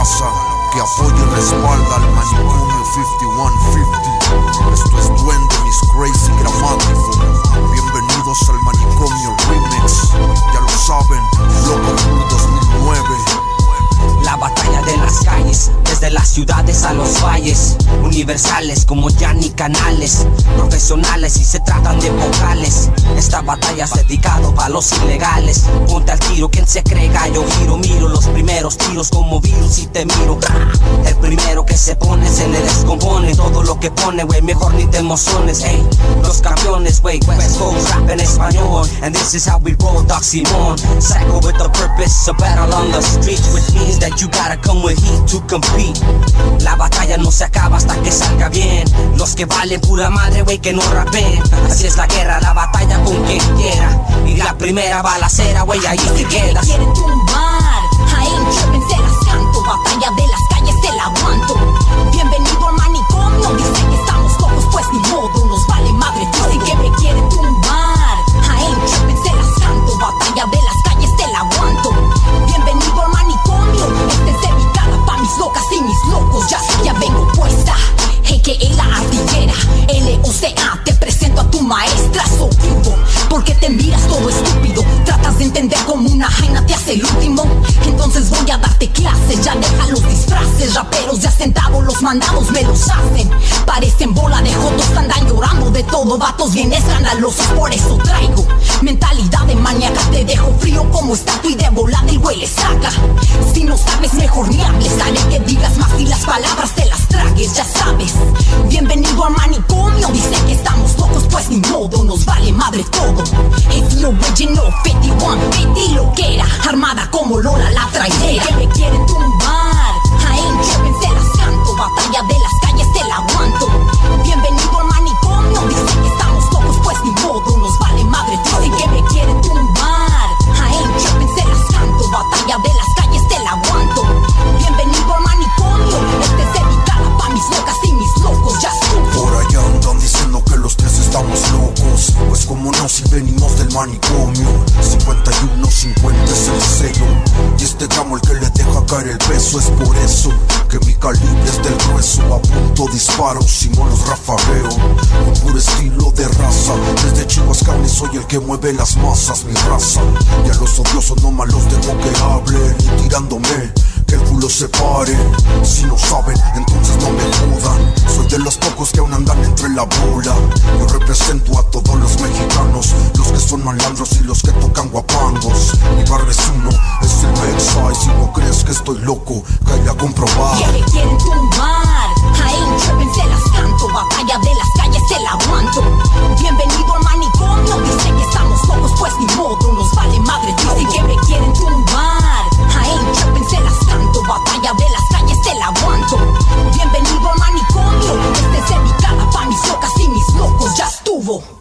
que apoya y respalda al manicomio 5150. Esto es Duende, mis crazy gramático. Desde las ciudades a los valles, universales como Yanni Canales, profesionales y se tratan de vocales. Esta batalla es dedicado para los ilegales. Ponte al tiro, quien se cree yo giro, miro los primeros tiros como virus y te miro. El primero que se pone se le descompone todo lo que pone, wey, mejor ni te emociones, hey. Los campeones, wey, West Coast rap en español, and this is how we roll, Doc Simon. Psycho with the purpose, a battle on the streets, which means that you gotta come with heat to compete. La batalla no se acaba hasta que salga bien. Los que valen pura madre, wey, que no rapen. Así es la guerra, la batalla con quien quiera. Y la primera balacera, wey, ahí te quedas. quieren tumbar. Ain't tripping, se. Batalla de las ya deja los disfraces, raperos de asentado, los mandados me los hacen, parecen bola de jotos, andan llorando de todo, vatos bien escandalosos, por eso traigo mentalidad de maníaca, te Es lo original 51, 50 lo que era. Armada como Lola la traidera. Si venimos del manicomio. 51-50 es el sello. Y este tramo el que le deja caer el peso. Es por eso que mi calibre es del grueso. A punto disparo, si no los rafageo. Con puro estilo de raza. Desde Chihuahua soy el que mueve las masas, mi raza. Y a los odiosos no malos dejo que hablen. Y tirándome que el culo se pare. Si no saben, son malandros y los que tocan guapangos. Mi barrio es uno, es el Mexai. Si no crees que estoy loco, calla a comprobar. Quiere, quieren tumbar. Jaén Trippin se las canto. Batalla de las calles se la aguanto. Bienvenido al manicomio. Dicen que estamos locos, pues ni modo. Nos vale madre, dicen que me quieren tumbar. Jaén Trippin se las canto. Batalla de las calles se la aguanto. Bienvenido al manicomio. Este es dedicada pa' mis locas y mis locos. Ya estuvo.